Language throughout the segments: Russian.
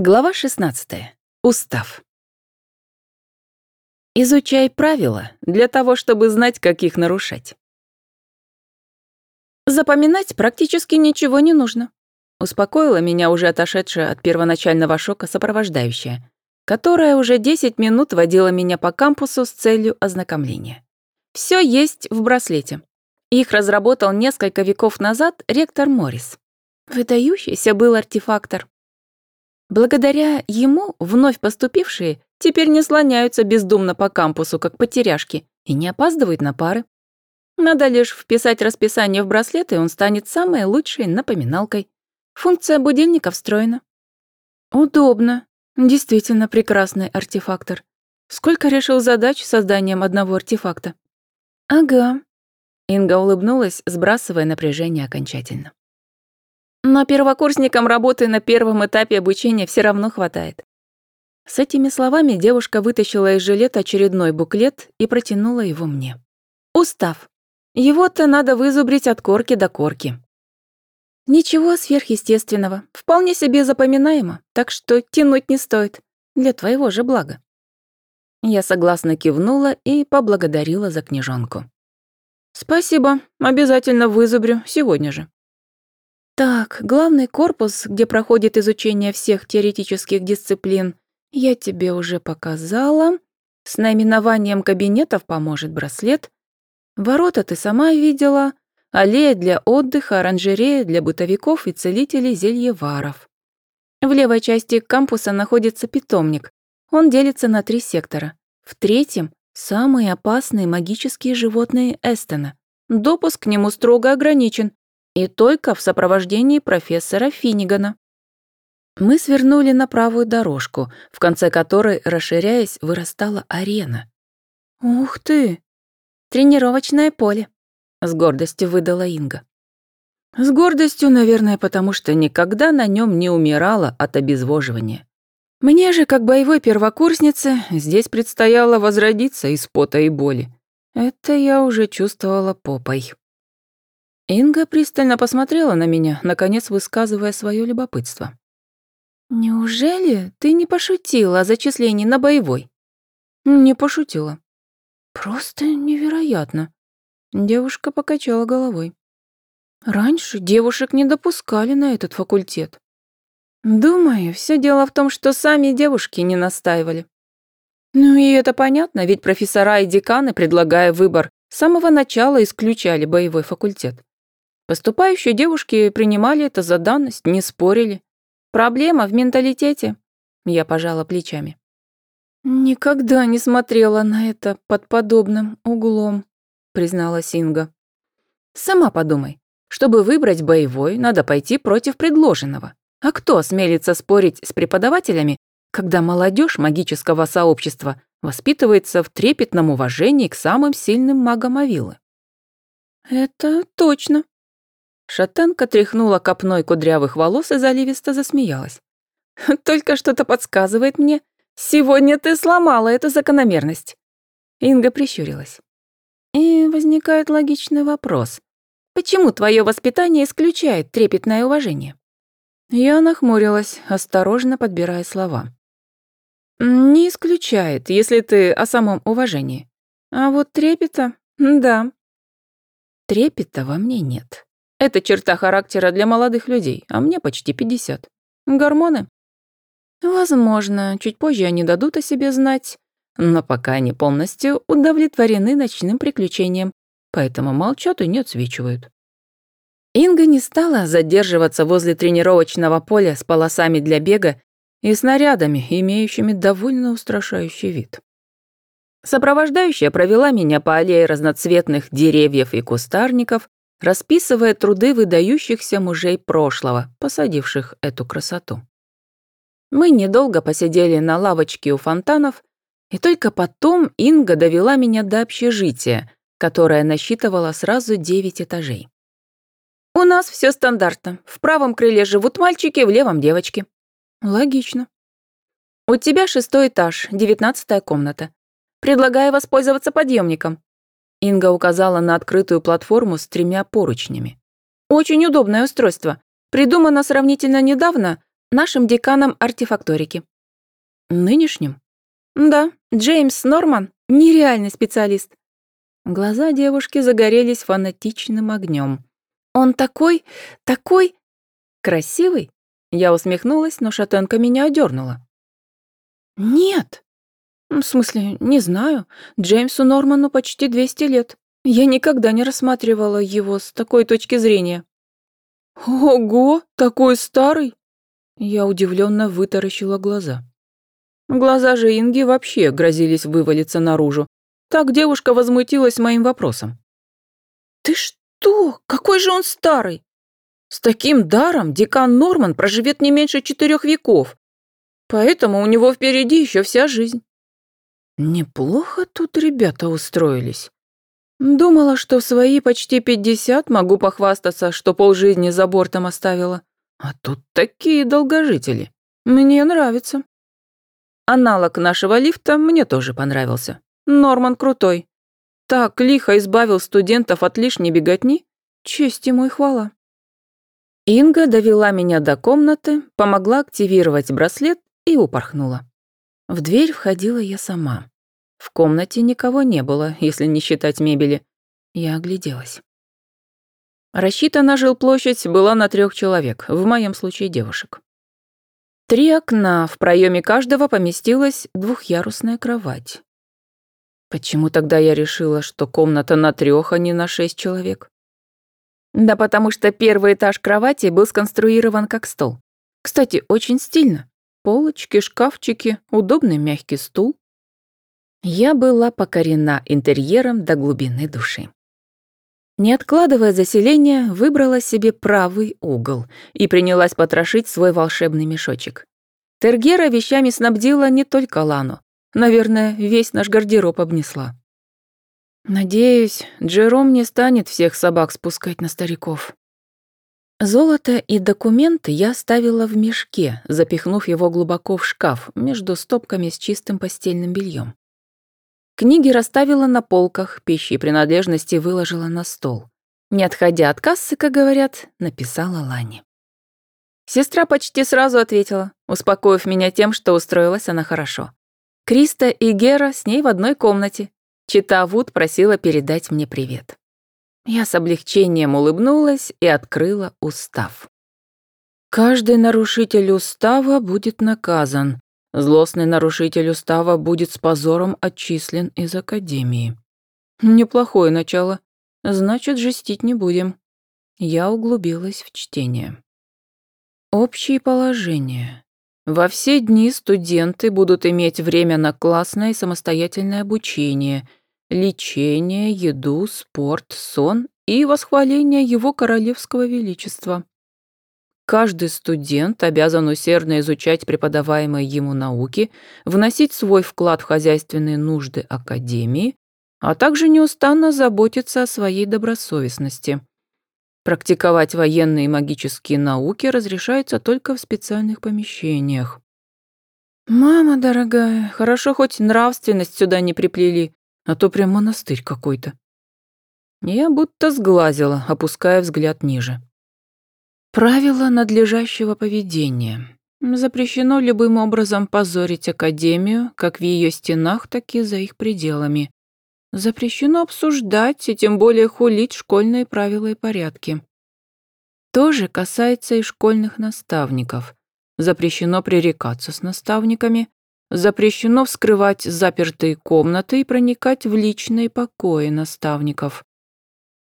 Глава 16. Устав. Изучай правила для того, чтобы знать, как их нарушать. Запоминать практически ничего не нужно. Успокоила меня уже отошедшая от первоначального шока сопровождающая, которая уже 10 минут водила меня по кампусу с целью ознакомления. Все есть в браслете. Их разработал несколько веков назад ректор Моррис. Выдающийся был артефактор, Благодаря ему вновь поступившие теперь не слоняются бездумно по кампусу, как потеряшки, и не опаздывают на пары. Надо лишь вписать расписание в браслет, и он станет самой лучшей напоминалкой. Функция будильника встроена. Удобно. Действительно прекрасный артефактор. Сколько решил задач созданием одного артефакта? Ага. Инга улыбнулась, сбрасывая напряжение окончательно. Но первокурсникам работы на первом этапе обучения все равно хватает. С этими словами девушка вытащила из жилета очередной буклет и протянула его мне. Устав. Его-то надо вызубрить от корки до корки. Ничего сверхъестественного, вполне себе запоминаемо, так что тянуть не стоит, для твоего же блага. Я согласно кивнула и поблагодарила за книжонку. «Спасибо, обязательно вызубрю сегодня же». Так, главный корпус, где проходит изучение всех теоретических дисциплин, я тебе уже показала. С наименованием кабинетов поможет браслет. Ворота ты сама видела. Аллея для отдыха, оранжерея для бытовиков и целителей зельеваров. В левой части кампуса находится питомник. Он делится на три сектора. В третьем — самые опасные магические животные Эстона. Допуск к нему строго ограничен, и только в сопровождении профессора Финнигана. Мы свернули на правую дорожку, в конце которой, расширяясь, вырастала арена. «Ух ты! Тренировочное поле!» — с гордостью выдала Инга. С гордостью, наверное, потому что никогда на нем не умирала от обезвоживания. Мне же, как боевой первокурснице, здесь предстояло возродиться из пота и боли. Это я уже чувствовала попой. Инга пристально посмотрела на меня, наконец высказывая свое любопытство. «Неужели ты не пошутила о зачислении на боевой?» «Не пошутила». «Просто невероятно». Девушка покачала головой. «Раньше девушек не допускали на этот факультет». «Думаю, все дело в том, что сами девушки не настаивали». «Ну и это понятно, ведь профессора и деканы, предлагая выбор, с самого начала исключали боевой факультет. Поступающие девушки принимали это за данность, не спорили. Проблема в менталитете. Я пожала плечами. Никогда не смотрела на это под подобным углом, признала Синга. Сама подумай. Чтобы выбрать боевой, надо пойти против предложенного. А кто осмелится спорить с преподавателями, когда молодежь магического сообщества воспитывается в трепетном уважении к самым сильным магам Авилы? «Это точно», Шатенка тряхнула копной кудрявых волос и заливисто засмеялась. «Только что-то подсказывает мне. Сегодня ты сломала эту закономерность». Инга прищурилась. И возникает логичный вопрос. Почему твое воспитание исключает трепетное уважение? Я нахмурилась, осторожно подбирая слова. Не исключает, если ты о самом уважении. А вот трепета, да. Трепета во мне нет. Это черта характера для молодых людей, а мне почти 50. Гормоны? Возможно, чуть позже они дадут о себе знать, но пока они полностью удовлетворены ночным приключением, поэтому молчат и не отсвечивают. Инга не стала задерживаться возле тренировочного поля с полосами для бега и снарядами, имеющими довольно устрашающий вид. Сопровождающая провела меня по аллее разноцветных деревьев и кустарников, расписывая труды выдающихся мужей прошлого, посадивших эту красоту. Мы недолго посидели на лавочке у фонтанов, и только потом Инга довела меня до общежития, которое насчитывало сразу девять этажей. «У нас все стандартно. В правом крыле живут мальчики, в левом — девочки». «Логично». «У тебя шестой этаж, девятнадцатая комната. Предлагаю воспользоваться подъемником. Инга указала на открытую платформу с тремя поручнями. «Очень удобное устройство. Придумано сравнительно недавно, Нашим деканом артефакторики. Нынешним? Да, Джеймс Норман — нереальный специалист. Глаза девушки загорелись фанатичным огнем. Он такой, такой... Красивый? Я усмехнулась, но шатенка меня одернула. Нет. В смысле, не знаю. Джеймсу Норману почти 200 лет. Я никогда не рассматривала его с такой точки зрения. Ого, такой старый? Я удивленно вытаращила глаза. Глаза же Инги вообще грозились вывалиться наружу. Так девушка возмутилась моим вопросом. «Ты что? Какой же он старый? С таким даром декан Норман проживет не меньше четырех веков. Поэтому у него впереди еще вся жизнь». Неплохо тут ребята устроились. Думала, что в свои почти пятьдесят могу похвастаться, что полжизни за бортом оставила. А тут такие долгожители. Мне нравится. Аналог нашего лифта мне тоже понравился. Норман крутой. Так лихо избавил студентов от лишней беготни. Честь ему и хвала. Инга довела меня до комнаты, помогла активировать браслет и упорхнула. В дверь входила я сама. В комнате никого не было, если не считать мебели. Я огляделась. Рассчитана жилплощадь была на трех человек, в моем случае девушек. Три окна, в проеме каждого поместилась двухъярусная кровать. Почему тогда я решила, что комната на трех, а не на шесть человек? Да потому что первый этаж кровати был сконструирован как стол. Кстати, очень стильно. Полочки, шкафчики, удобный мягкий стул. Я была покорена интерьером до глубины души. Не откладывая заселение, выбрала себе правый угол и принялась потрошить свой волшебный мешочек. Тергера вещами снабдила не только Лану. Наверное, весь наш гардероб обнесла. Надеюсь, Джером не станет всех собак спускать на стариков. Золото и документы я оставила в мешке, запихнув его глубоко в шкаф между стопками с чистым постельным бельем. Книги расставила на полках, пищи и принадлежности выложила на стол. Не отходя от кассы, как говорят, написала Лане. Сестра почти сразу ответила, успокоив меня тем, что устроилась она хорошо. Криста и Гера с ней в одной комнате. Чита Вуд просила передать мне привет. Я с облегчением улыбнулась и открыла устав. Каждый нарушитель устава будет наказан, Злостный нарушитель устава будет с позором отчислен из Академии. Неплохое начало. Значит, жестить не будем. Я углубилась в чтение. Общие положения. Во все дни студенты будут иметь время на классное и самостоятельное обучение, лечение, еду, спорт, сон и восхваление его королевского величества. Каждый студент обязан усердно изучать преподаваемые ему науки, вносить свой вклад в хозяйственные нужды Академии, а также неустанно заботиться о своей добросовестности. Практиковать военные и магические науки разрешается только в специальных помещениях. «Мама дорогая, хорошо хоть нравственность сюда не приплели, а то прям монастырь какой-то». Я будто сглазила, опуская взгляд ниже. Правила надлежащего поведения. Запрещено любым образом позорить Академию, как в ее стенах, так и за их пределами. Запрещено обсуждать и тем более хулить школьные правила и порядки. Тоже касается и школьных наставников. Запрещено пререкаться с наставниками, запрещено вскрывать запертые комнаты и проникать в личные покои наставников.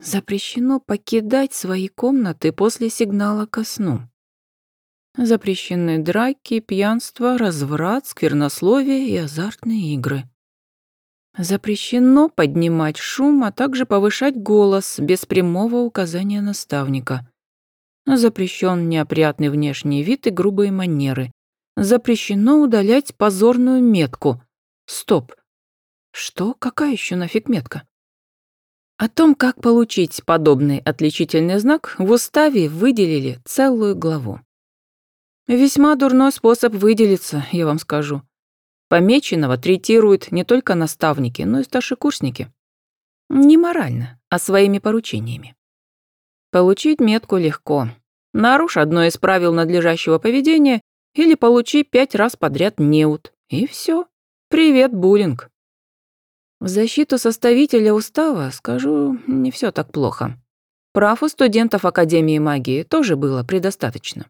Запрещено покидать свои комнаты после сигнала ко сну. Запрещены драки, пьянство, разврат, сквернословие и азартные игры. Запрещено поднимать шум, а также повышать голос без прямого указания наставника. Запрещен неопрятный внешний вид и грубые манеры. Запрещено удалять позорную метку. Стоп. Что? Какая еще нафиг метка? О том, как получить подобный отличительный знак, в уставе выделили целую главу. Весьма дурной способ выделиться, я вам скажу. Помеченного третируют не только наставники, но и старшекурсники. Не морально, а своими поручениями. Получить метку легко. Нарушь одно из правил надлежащего поведения или получи пять раз подряд неуд. И все. Привет, буллинг. В защиту составителя устава скажу, не все так плохо. Прав у студентов Академии магии тоже было предостаточно.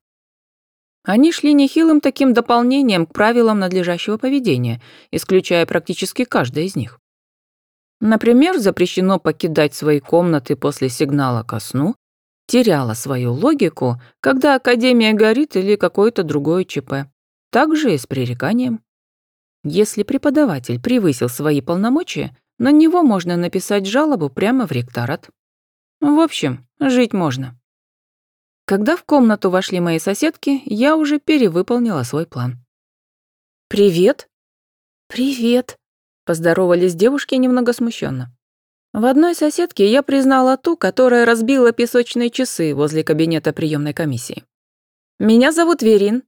Они шли нехилым таким дополнением к правилам надлежащего поведения, исключая практически каждое из них. Например, запрещено покидать свои комнаты после сигнала ко сну, теряла свою логику, когда Академия горит или какое-то другое ЧП. Также и с пререканием. Если преподаватель превысил свои полномочия, на него можно написать жалобу прямо в ректорат. В общем, жить можно. Когда в комнату вошли мои соседки, я уже перевыполнила свой план. «Привет!» «Привет!» — поздоровались девушки немного смущенно. В одной соседке я признала ту, которая разбила песочные часы возле кабинета приемной комиссии. «Меня зовут Верин».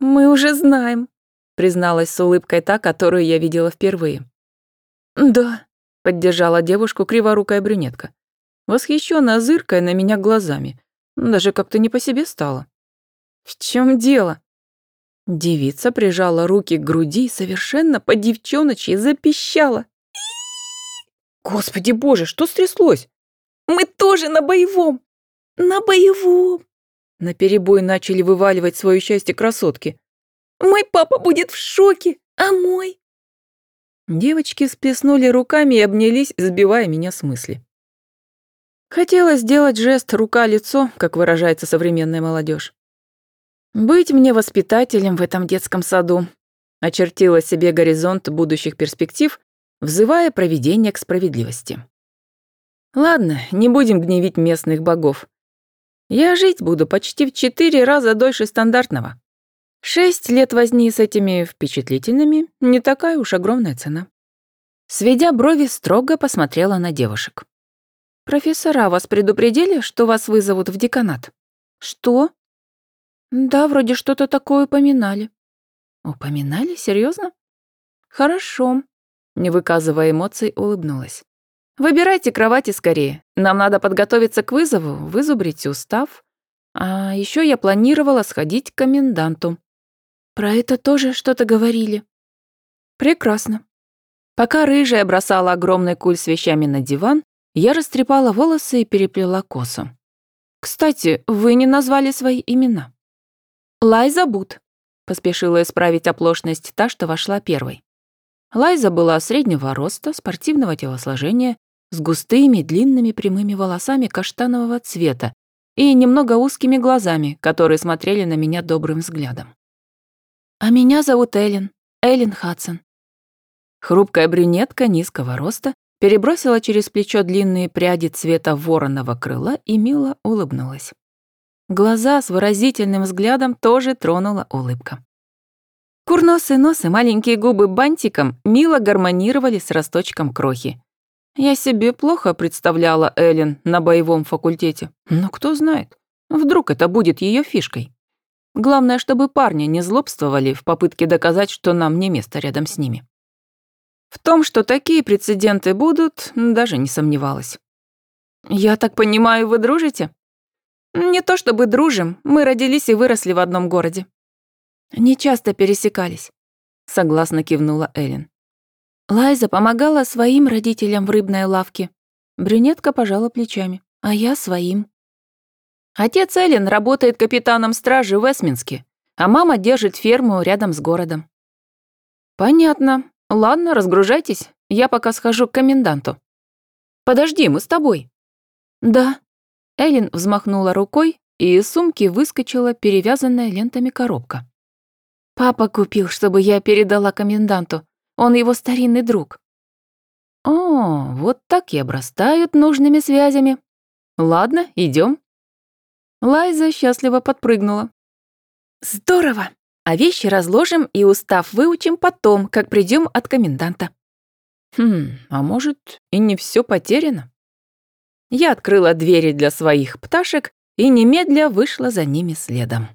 «Мы уже знаем», призналась с улыбкой та, которую я видела впервые. «Да», — поддержала девушку криворукая брюнетка, восхищенно зыркая на меня глазами. Даже как-то не по себе стало. «В чем дело?» Девица прижала руки к груди и совершенно по девчоночьи запищала. «Господи боже, что стряслось?» «Мы тоже на боевом! На боевом!» На перебой начали вываливать свое счастье красотки. Мой папа будет в шоке, а мой...» Девочки сплеснули руками и обнялись, сбивая меня с мысли. Хотела сделать жест рука-лицо, как выражается современная молодежь. Быть мне воспитателем в этом детском саду. Очертила себе горизонт будущих перспектив, взывая проведение к справедливости. Ладно, не будем гневить местных богов. Я жить буду почти в четыре раза дольше стандартного. Шесть лет возни с этими впечатлительными — не такая уж огромная цена. Сведя брови, строго посмотрела на девушек. «Профессора вас предупредили, что вас вызовут в деканат?» «Что?» «Да, вроде что-то такое упоминали». «Упоминали? Серьезно? «Хорошо», — не выказывая эмоций, улыбнулась. «Выбирайте кровати скорее. Нам надо подготовиться к вызову, вызубрить устав. А еще я планировала сходить к коменданту. Про это тоже что-то говорили. Прекрасно. Пока рыжая бросала огромный куль с вещами на диван, я растрепала волосы и переплела косу. «Кстати, вы не назвали свои имена». «Лайза Бут», — поспешила исправить оплошность та, что вошла первой. Лайза была среднего роста, спортивного телосложения, с густыми, длинными прямыми волосами каштанового цвета и немного узкими глазами, которые смотрели на меня добрым взглядом. «А меня зовут Эллен, Эллен Хадсон». Хрупкая брюнетка низкого роста перебросила через плечо длинные пряди цвета вороного крыла и мило улыбнулась. Глаза с выразительным взглядом тоже тронула улыбка. Курносый нос и маленькие губы бантиком мило гармонировали с росточком крохи. Я себе плохо представляла Эллен на боевом факультете, но кто знает, вдруг это будет ее фишкой. Главное, чтобы парни не злобствовали в попытке доказать, что нам не место рядом с ними. В том, что такие прецеденты будут, даже не сомневалась. «Я так понимаю, вы дружите?» «Не то чтобы дружим, мы родились и выросли в одном городе». «Не часто пересекались», — согласно кивнула Эллен. Лайза помогала своим родителям в рыбной лавке. Брюнетка пожала плечами, а я своим. Отец Эллен работает капитаном стражи в Эсминске, а мама держит ферму рядом с городом. Понятно. Ладно, разгружайтесь. Я пока схожу к коменданту. Подожди, мы с тобой. Да. Эллен взмахнула рукой, и из сумки выскочила перевязанная лентами коробка. Папа купил, чтобы я передала коменданту. Он его старинный друг. О, вот так и обрастают нужными связями. Ладно, идем. Лайза счастливо подпрыгнула. «Здорово! А вещи разложим и устав выучим потом, как придем от коменданта». «Хм, а может, и не все потеряно?» Я открыла двери для своих пташек и немедля вышла за ними следом.